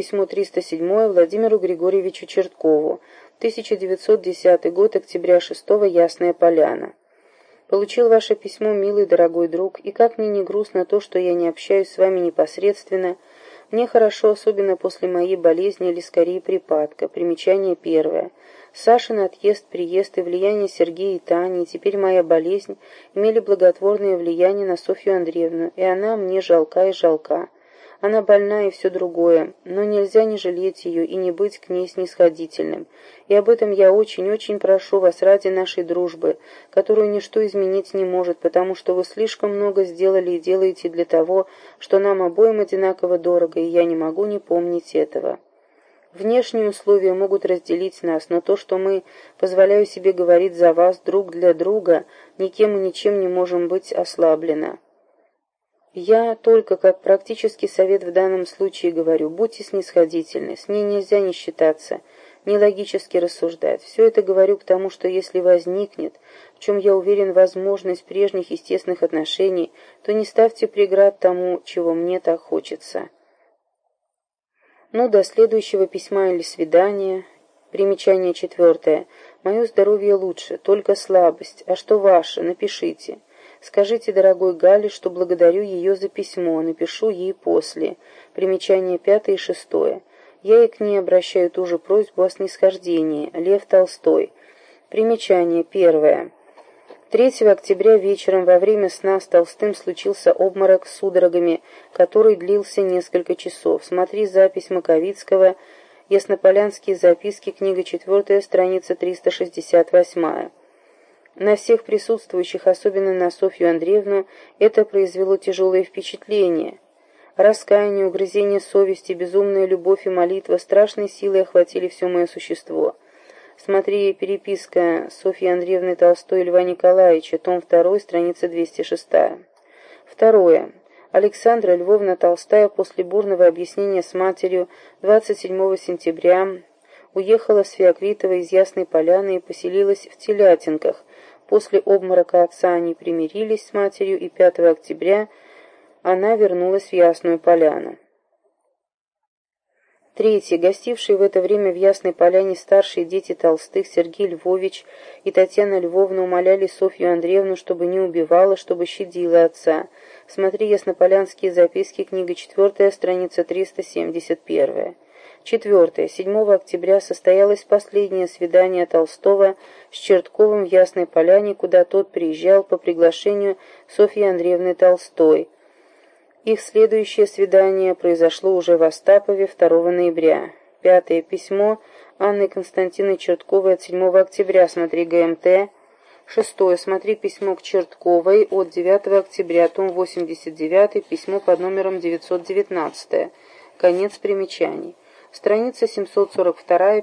Письмо 307 Владимиру Григорьевичу Черткову. 1910 год, октября 6 Ясная Поляна. Получил ваше письмо, милый дорогой друг, и как мне не грустно то, что я не общаюсь с вами непосредственно, мне хорошо, особенно после моей болезни или скорее припадка. Примечание первое. Сашин отъезд, приезд и влияние Сергея и Тани, и теперь моя болезнь имели благотворное влияние на Софью Андреевну, и она мне жалка и жалка. Она больна и все другое, но нельзя не жалеть ее и не быть к ней снисходительным. И об этом я очень-очень прошу вас ради нашей дружбы, которую ничто изменить не может, потому что вы слишком много сделали и делаете для того, что нам обоим одинаково дорого, и я не могу не помнить этого. Внешние условия могут разделить нас, но то, что мы, позволяю себе говорить за вас друг для друга, никем и ничем не можем быть ослаблено. Я только как практический совет в данном случае говорю, будьте снисходительны, с ней нельзя не считаться, не логически рассуждать. Все это говорю к тому, что если возникнет, в чем я уверен, возможность прежних естественных отношений, то не ставьте преград тому, чего мне так хочется. Ну, до следующего письма или свидания. Примечание четвертое. Мое здоровье лучше, только слабость. А что ваше? Напишите. Скажите, дорогой Гале, что благодарю ее за письмо, напишу ей после. Примечание пятое и шестое. Я и к ней обращаю ту же просьбу о снисхождении. Лев Толстой. Примечание первое. 3 октября вечером во время сна с Толстым случился обморок с судорогами, который длился несколько часов. Смотри запись Маковицкого, Яснополянские записки, книга 4, страница 368. На всех присутствующих, особенно на Софью Андреевну, это произвело тяжелое впечатление. Раскаяние, угрызение совести, безумная любовь и молитва страшной силой охватили все мое существо. Смотри переписка Софьи Андреевны Толстой Льва Николаевича, том 2, страница 206. Второе. Александра Львовна Толстая после бурного объяснения с матерью 27 сентября уехала с Феокритова из Ясной Поляны и поселилась в Телятинках, После обморока отца они примирились с матерью, и 5 октября она вернулась в Ясную Поляну. Третье. Гостившие в это время в Ясной Поляне старшие дети Толстых Сергей Львович и Татьяна Львовна умоляли Софью Андреевну, чтобы не убивала, чтобы щадила отца. Смотри Яснополянские записки, книга 4, страница 371. Четвертое. 7 октября состоялось последнее свидание Толстого с Чертковым в Ясной Поляне, куда тот приезжал по приглашению Софьи Андреевны Толстой. Их следующее свидание произошло уже в Остапове 2 ноября. Пятое. Письмо Анны Константины Чертковой от 7 октября. Смотри ГМТ. Шестое. Смотри письмо к Чертковой от 9 октября, том 89, письмо под номером 919. Конец примечаний страница 742